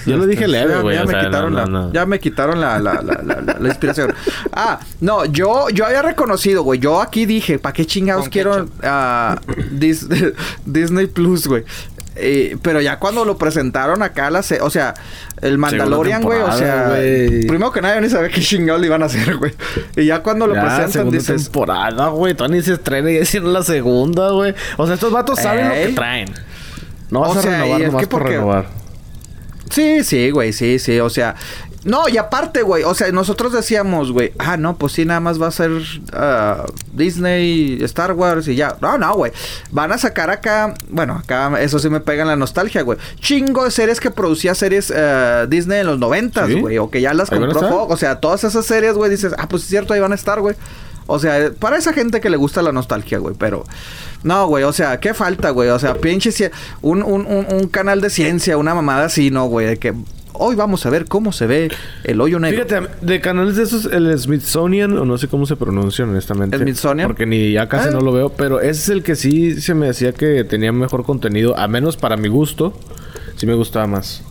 Yo lo dije leve, Ya- güey, Ya, o me sea, quitaron no, la, no, no. ya me quitaron la, la, la, la, la- la inspiración. Ah, no, yo, yo había reconocido, güey. Yo aquí dije, ¿para qué chingados Con quiero ah, Dis- Disney Plus, güey? Eh, pero ya cuando lo presentaron acá, la se- o sea, el Mandalorian, güey, o sea, güey. primero que nada, yo ni sabía qué chingados le iban a hacer, güey. Y ya cuando lo Ya, presentan, segunda dices, temporada, güey. Ni se estrena y ya hicieron la segunda, güey. O sea, estos vatos saben lo que traen. No vas O a sea, renovar y es nomás que por porque- renovar. Sí, sí, güey, sí, sí, o sea, no, y aparte, güey, o sea, nosotros decíamos, güey, ah, no, pues sí, nada más va a ser ah, Disney, Star Wars y ya. No, no, güey, van a sacar acá, bueno, acá eso sí me pega en la nostalgia, güey. Chingo de series que producía series eh, Disney en los noventas, ¿Sí? güey, o que ya las compró. Fox, o sea, todas esas series, güey, dices, ah, pues es cierto, ahí van a estar, güey. O sea, para esa gente que le gusta la nostalgia, güey, pero... No, güey, o sea, ¿qué falta, güey? O sea, pinche... Un, un, un, un canal de ciencia, una mamada así, ¿no, güey? De que hoy vamos a ver cómo se ve el hoyo negro. Fíjate, de canales de esos, el Smithsonian, o no sé cómo se pronuncia honestamente. ¿Smithsonian? Porque ni ya casi Ah. no lo veo, pero ese es el que sí se me hacía que tenía mejor contenido, a menos para mi gusto, sí me gustaba más.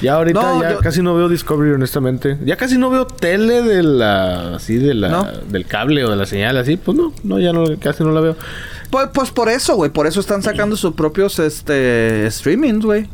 Ya ahorita No, ya yo- casi no veo Discovery, honestamente. Ya casi no veo tele de la... Así de la... ¿No? Del cable o de la señal, así. Pues no, no, ya no, casi no la veo. Pues, pues por eso, güey. Por eso están sacando sus propios, este... Streamings, güey.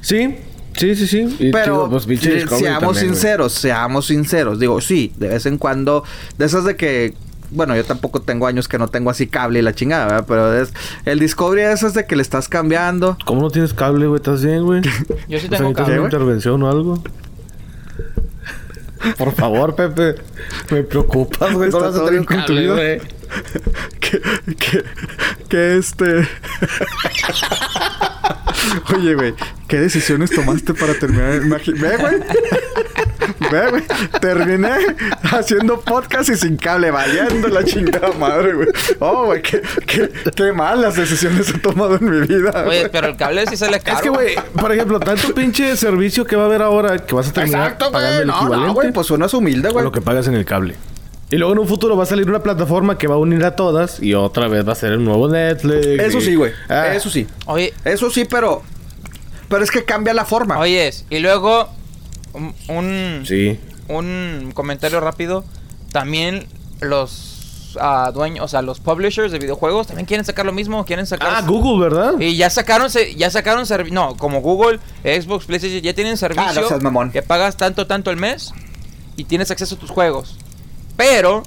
Sí, sí, sí, sí. Y Pero pues, seamos también, güey. sinceros, seamos sinceros. Digo, sí, de vez en cuando, de esas de que, bueno, yo tampoco tengo años que no tengo así cable y la chingada, ¿verdad? Pero es, el Discovery de esas de que le estás cambiando. ¿Cómo no tienes cable, güey? ¿Estás bien, güey? Yo sí O sea, tengo ¿necesitas cable. una intervención o algo? Por favor, Pepe. Me preocupas, güey. Está ¿Cómo vas a todo tener bien con tu cable, vida. que, que, que este. Oye, güey, ¿qué decisiones tomaste para terminar? Imagi- Ve, güey. Ve, güey. Terminé haciendo podcast y sin cable, valiendo la chingada madre, güey. Oh, güey, qué, qué, qué malas decisiones he tomado en mi vida. Oye, güey. pero el cable sí sale caro. Es que, güey, por ejemplo, tanto pinche servicio que va a haber ahora que vas a terminar Exacto, pagando güey. el No, equivalente no, güey, pues es humilde, güey. lo que pagas en el cable. Y luego en un futuro va a salir una plataforma que va a unir a todas y otra vez va a ser el nuevo Netflix. Eso y- sí, güey. Ah. Eso sí. Oye, Eso sí, pero. Pero es que cambia la forma. oyes, y luego un, un, Sí. un comentario rápido. También los ah, dueños, o sea, los publishers de videojuegos también quieren sacar lo mismo, quieren sacar Ah, Google, ¿verdad? Y ya sacaron, se- ya sacaron servicio. No, como Google, Xbox, PlayStation, ya tienen servicio. Ah, no seas mamón. Que pagas tanto, tanto el mes y tienes acceso a tus juegos. Pero,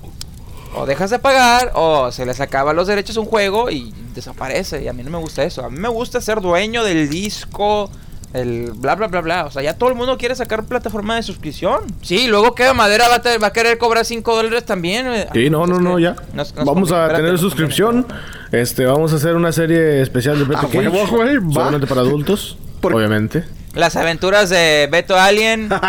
o dejas de pagar, o se les acaba los derechos a un juego y desaparece. Y a mí no me gusta eso. A mí me gusta ser dueño del disco, el bla, bla, bla, bla. O sea, ya todo el mundo quiere sacar plataforma de suscripción. Sí, luego que Madera va a, te- va a querer cobrar 5 dólares también. eh. Sí, no, no, no, ya. nos- nos vamos conviene. a tener suscripción. Este, vamos a hacer una serie especial de Beto Ah. Solamente para adultos, obviamente. Las aventuras de Beto Alien.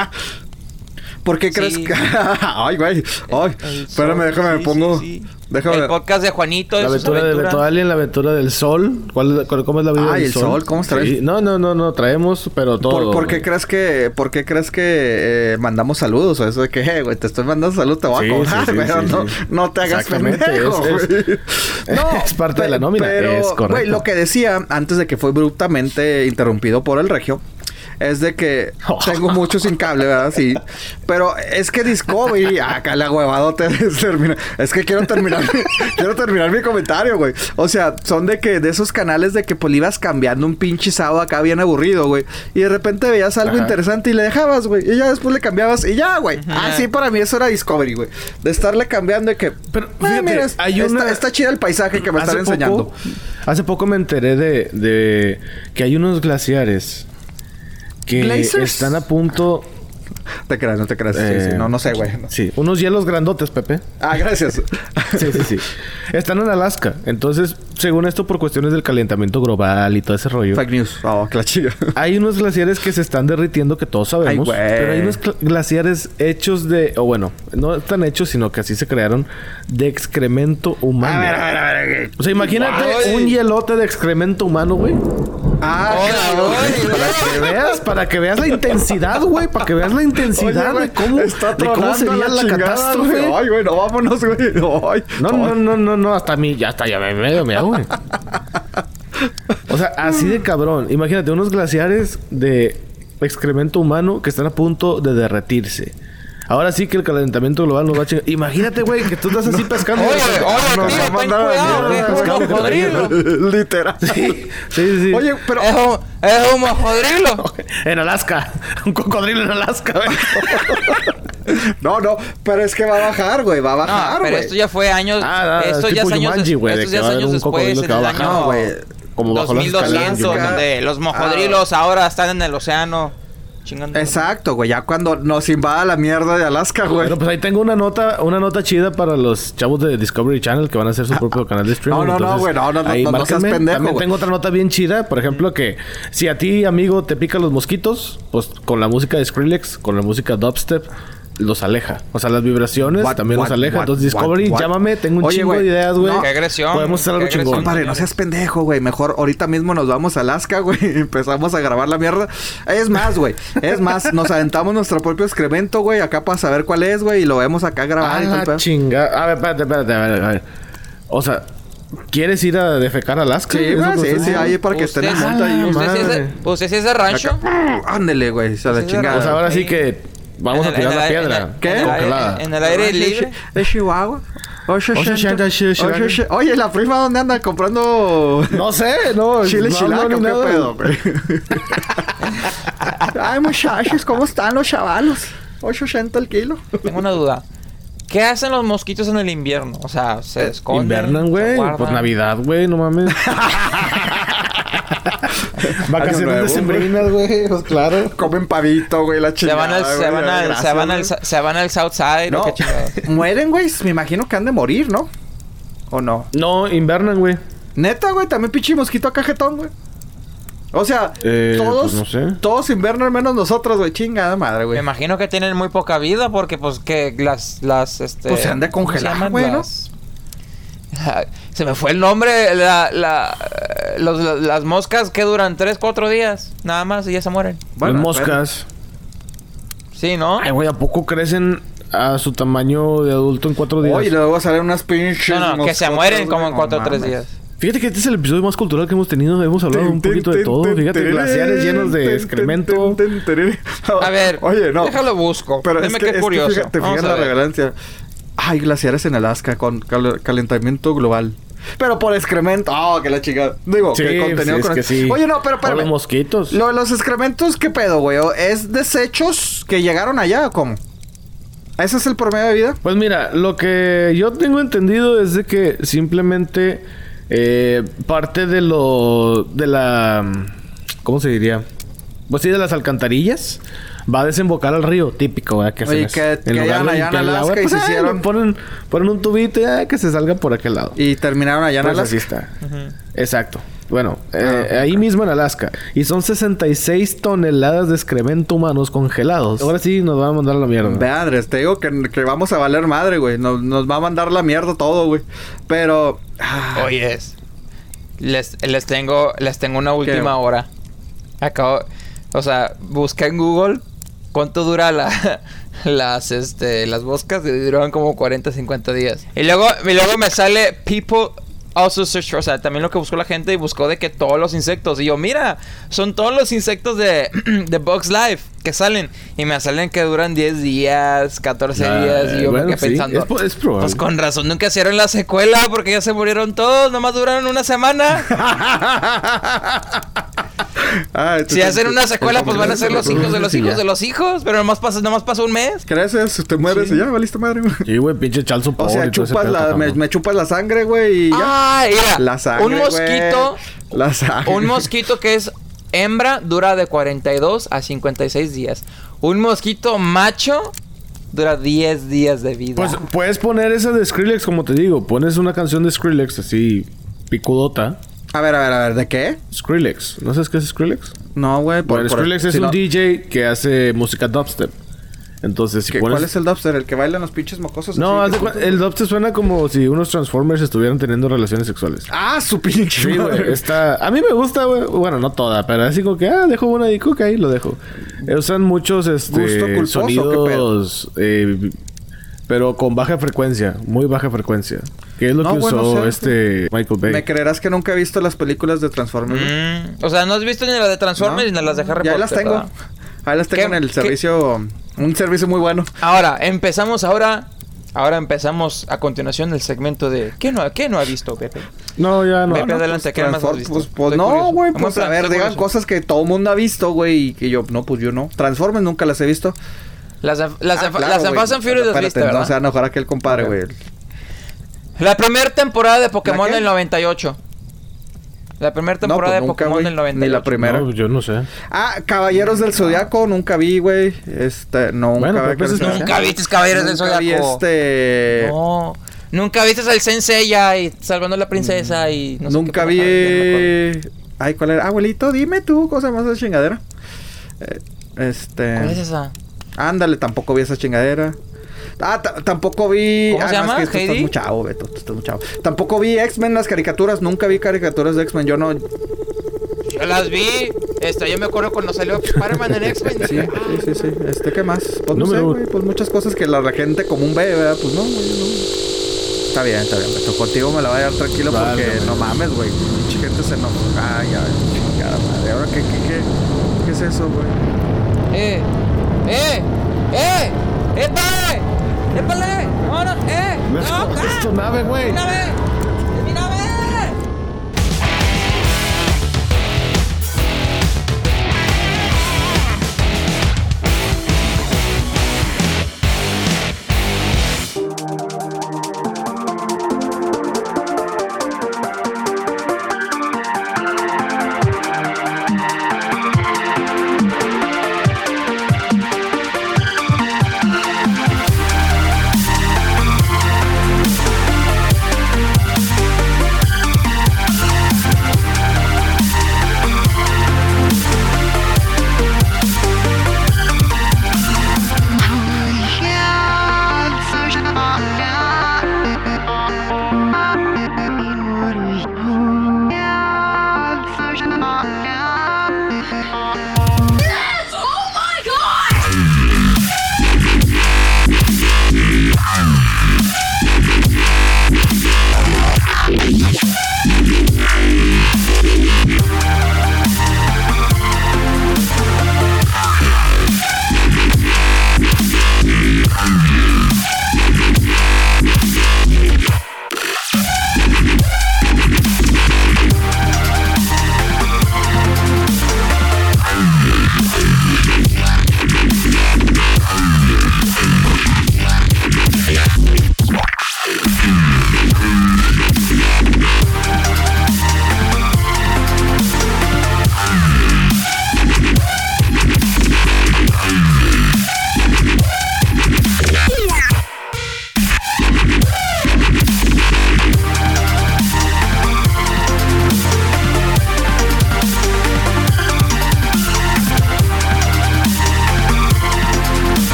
¿Por qué Sí. crees que.? Ay, güey. Ay, El espérame, sol, déjame, me pongo. sí, sí. Déjame. El podcast de Juanito. La sus aventura de. Beto Alien, la aventura del sol. ¿Cuál, cuál- ¿Cómo es la vida Ay, del el sol, ¿cómo? Sí, No, no, no, no, traemos, pero todo. ¿Por, por qué crees que, por qué crees que eh, mandamos saludos? O eso de que, güey, te estoy mandando saludos, te voy Sí, a cobrar, sí, sí, pero sí, no, sí. no te hagas pendejo, es- es- güey. es parte de la nómina, Pero, es correcto. güey, lo que decía antes de que fue abruptamente interrumpido por el regio es de que tengo mucho sin cable, ¿verdad? Sí. Pero es que Discovery, acá la huevado te termina. Es que quiero terminar, mi- quiero terminar mi comentario, güey. O sea, son de que de esos canales de que pues ibas cambiando un pinche sábado acá bien aburrido, güey. Y de repente veías algo Ajá. interesante y le dejabas, güey. Y ya después le cambiabas y ya, güey. Así para mí eso era Discovery, güey. De estarle cambiando de que. Pero, "Ah, fíjate, mira, hay está, una- está chido el paisaje que me están enseñando. hace poco me enteré de, de que hay unos glaciares que están a punto. Te creas, no te creas. Sí, eh, sí. No, no sé, güey. Sí, unos hielos grandotes, Pepe. Ah, gracias. Sí, sí, sí. Están en Alaska. Entonces, según esto, por cuestiones del calentamiento global y todo ese rollo, Fake news. Oh, que la chica. hay unos glaciares que se están derritiendo que todos sabemos. Ay, güey. pero hay unos glaciares hechos de. O bueno, no están hechos, sino que así se crearon de excremento humano. A ver, a ver, a ver. O sea, imagínate un hielote de excremento humano, güey. Ah, ay, Para que veas, para que veas la intensidad, güey. Para que veas la intensidad Oye, de cómo, está de cómo sería la, chingada, catástrofe. güey. Ay, güey, no, vámonos, güey. Ay, No, no, no, no, no, hasta a mí, ya está, ya me medio me hago, O sea, así de cabrón. Imagínate, unos glaciares de excremento humano que están a punto de derretirse. Ahora sí que el calentamiento global nos va a chingar. Imagínate, güey, que tú estás así pescando. Oye, oye, no, tío, ten cuidado, mojodrilo. Literal. Sí, sí, sí. Oye, pero. Es un, es un mojodrilo. En Alaska. Un cocodrilo en Alaska, güey. No, no, pero es que va a bajar, güey. Va a bajar, pero güey. esto ya fue años. Ah, ah, esto ya es años, que ya años después, cocodrilo en el año güey. Como bajo las 2200, escaleras. donde los mojodrilos ahora están en el océano chingando. Exacto, güey. Ya cuando nos invada la mierda de Alaska, güey. Bueno, pues ahí tengo una nota, una nota chida para los chavos de Discovery Channel que van a hacer su propio canal de streaming. No, no, no, güey, no, no, no, ahí no, no seas márquenme. pendejo, También güey. tengo otra nota bien chida, por ejemplo, que si a ti, amigo, te pican los mosquitos, pues con la música de Skrillex, con la música dubstep, los aleja. O sea, las vibraciones What, también what, los aleja. what, Entonces, Discovery, what, what? llámame, tengo un Oye, chingo de ideas, güey. no. Qué agresión, Podemos hacer algo chingón. Compadre, no seas pendejo, güey. Mejor ahorita mismo nos vamos a Alaska, güey. y Empezamos a grabar la mierda. Es más, güey. Es más, nos aventamos nuestro propio excremento, güey. Acá para saber cuál es, güey. Y lo vemos acá grabar y todo Ah, pedo. chinga. A ver, espérate, espérate, a ver, a ver. O sea, ¿quieres ir a defecar a Alaska? Sí, ¿Es güey, sí, sí, ahí para que estén en monta ahí. ¿Usted sí es de- madre. ¿Usted sí es de rancho? Ándele, güey. Se la chingada. O sea, ahora Sí. que vamos a tirar la piedra. ¿Qué? En el, aire- libre. ¿De Chihuahua? Oye, ¿la prima dónde anda comprando No sé, no. chile no, chilaco? no, ni ¿Qué pedo, güey? Ay, muchachos, ¿cómo están los chavalos? 8.80 el kilo. Tengo una duda. ¿Qué hacen los mosquitos en el invierno? O sea, se esconden. Invernan, güey. Pues Navidad, güey, no mames. Vacaciones decembrinas, güey. Pues claro. Comen pavito, güey, la Se chingada. van al, se van al, gracias, se van al, güey. se van al Southside. No, mueren, güey. Me imagino que han de morir, ¿no? ¿O no? No, invernan, güey. Neta, güey, también pinche mosquito cajetón, güey. O sea, Eh, todos, pues no sé. todos invernan menos nosotros, güey. Chingada madre, Me güey. imagino que tienen muy poca vida porque pues que las las este Pues se han de ¿cómo congelar, güey, ¿no? Las- Se me fue el nombre, la, la, los- la- las moscas que duran 3, 4 días, nada más y ya se mueren. Bueno, Las moscas. Sí, ¿no? Ay, güey, ¿a poco crecen a su tamaño de adulto en cuatro días? Oye, luego salen unas pinches. No, no, que se mueren como en güey, 4 o no 3 mames. días. Fíjate que este es el episodio más cultural que hemos tenido. Hemos hablado un poquito de todo. Fíjate, glaciares llenos de excremento. A ver, Oye, no. déjalo busco. Pero Dime es que, qué es que curioso. fíjate, la relevancia. Hay glaciares en Alaska con cal- calentamiento global. Pero por excremento. Oh, que la chica. Digo, Sí, que contenido sí, es con que sí. Oye, no, pero espérame. los mosquitos. Lo de los excrementos, ¿qué pedo, güey? ¿O ¿Es desechos que llegaron allá o cómo? ¿Ese es el promedio de vida? Pues mira, lo que yo tengo entendido es de que simplemente eh, parte de lo... de la... ¿Cómo se diría? Pues sí, de las alcantarillas. Va a desembocar al río, típico, ¿verdad? Que Oye, que- En que lugar allá en Alaska y se pues, ay, hicieron- Ponen, ponen un tubito y que se salga por aquel lado. Y terminaron allá en Pues Alaska. así está. Exacto. Bueno, eh, Ah, ahí mismo en Alaska. Y son 66 toneladas de excremento humanos congelados. Ahora sí nos van a mandar a la mierda. Ve, Andrés, te digo que, que vamos a valer madre, güey. Nos, nos va a mandar la mierda todo, güey. Pero. Ah, Oyes. Les, les tengo les tengo una última hora. Acabo, o sea, busqué en Google cuánto dura la las este las moscas y duran como 40 50 días. Y luego y luego me sale people also search, o sea, también lo que buscó la gente y buscó de que todos los insectos y yo, mira, son todos los insectos de de Bugs Life que salen y me salen que duran 10 días, 14 Ah, días y yo bueno, me quedé sí, pensando, es po- es probable. pues con razón nunca hicieron la secuela porque ya se murieron todos, nomás duraron una semana. Tú Si hacen una secuela, pues van a ser los Sí, hijos de los sí, hijos de los hijos, pero nomás pasa, nomás pasa un mes. Creces, te mueres y ya, valiste madre, güey. Sí, güey, pinche chalzo O sea, chupas la, me, me chupas la sangre, güey, y ya. Ah, mira, La sangre, un mosquito. La sangre. un mosquito que es hembra dura de 42 a 56 días. Un mosquito macho dura 10 días de vida. Pues puedes poner esa de Skrillex, como te digo. Pones una canción de Skrillex así, picudota. A ver, a ver, a ver, ¿de qué? Skrillex. ¿No sabes qué es Skrillex? No, güey. Bueno, por- Skrillex es si un no- DJ que hace música dubstep. Entonces, si ¿qué- pones... ¿Cuál es el dubster? ¿El que bailan los pinches mocosos? No, así, de el dubstep suena como si unos Transformers estuvieran teniendo relaciones sexuales. Ah, su pinche Sí, güey. Está... A mí me gusta, güey. Bueno, no toda, pero así como que, ah, dejo una y ok, lo dejo. Eh, Usan muchos, este... ¿Gusto culposo o qué sonidos... eh, pero con baja frecuencia. Muy baja frecuencia. Que es lo No, que bueno, usó este Michael Bay. ¿Me creerás que nunca he visto las películas de Transformers? Mm, o sea, no has visto ni la de Transformers No. ni las de Harry Ya Potter. las tengo. ¿verdad? Ahí las tengo ¿Qué- en el qué- servicio. Un servicio muy bueno. Ahora, empezamos ahora. Ahora empezamos a continuación el segmento de ¿Qué no, qué no ha visto Pepe? No, ya no. Pepe, adelante, ¿qué más has visto? Pues, pues no, güey. Vamos Pues a a ver, digan curioso. cosas que todo el mundo ha visto, güey. Y que yo, no, pues yo no. Transformers nunca las he visto. Las de, las Ah, claro, las Furious las viste, No ¿verdad? se va a enojar aquel compadre, güey. La primera temporada de Pokémon del 98. La primera No, temporada pues de nunca, Pokémon del 98. Ni la primera. No, yo no sé. Ah, Caballeros del Zodiaco, nunca vi, güey. Este, nunca Bueno, vi pero pues Nunca viste Caballeros del Nunca vi Zodiaco. este. No. Nunca viste al Sensei ya y salvando a la princesa y no sé Nunca qué vi. pendejada, Ay, ¿cuál era? Abuelito, dime tú, cosa más de chingadera. Eh, este. ¿Cuál es esa? Ándale, tampoco vi esa chingadera. Ah, ta- tampoco vi. ¿Cómo ah, se no, llama? Es que tú estás muy chavo, Beto. Tú estás muy chavo. Tampoco vi X-Men, las caricaturas. Nunca vi caricaturas de X-Men. Yo no. Yo las vi. Esta, yo me acuerdo cuando salió Spider-Man en X-Men. Sí, sí, sí, sí. Este, ¿qué más? Pues no, sé, güey. Pues muchas cosas que la gente común ve, ¿verdad? Pues no, güey, no. Está bien, está bien, Beto. Contigo me la voy a dar tranquilo Vale, porque vale. no mames, güey. Mucha gente se enoja. Ay, ay, chingada madre. Ahora, ¿qué, qué, qué? ¿Qué es eso, güey? ¡Eh! ¡Eh! ¡Eh! ¡Épale! ¡Épale! ¡No, no! ¡Eh! No, es tu nave, güey. ¡Mi nave!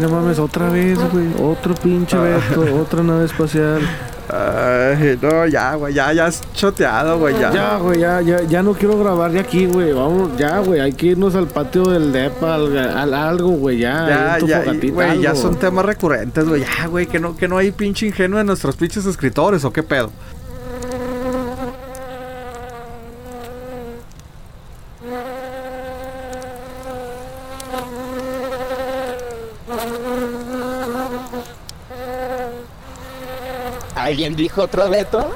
No mames, otra vez, güey. Otro pinche Beto, otra nave espacial. Ay, no, ya, güey, ya, ya has choteado, güey, ya. Ya, güey, ya, ya, ya no quiero grabar de aquí, güey. Vamos, ya, güey, hay que irnos al patio del DEPA, al, al algo, güey, ya. Ya, ya, fogatita, güey, ya son temas recurrentes, güey. Ya, güey, que no, que no hay pinche ingenuo en nuestros pinches escritores, ¿o qué pedo? ¿Alguien dijo otro Beto?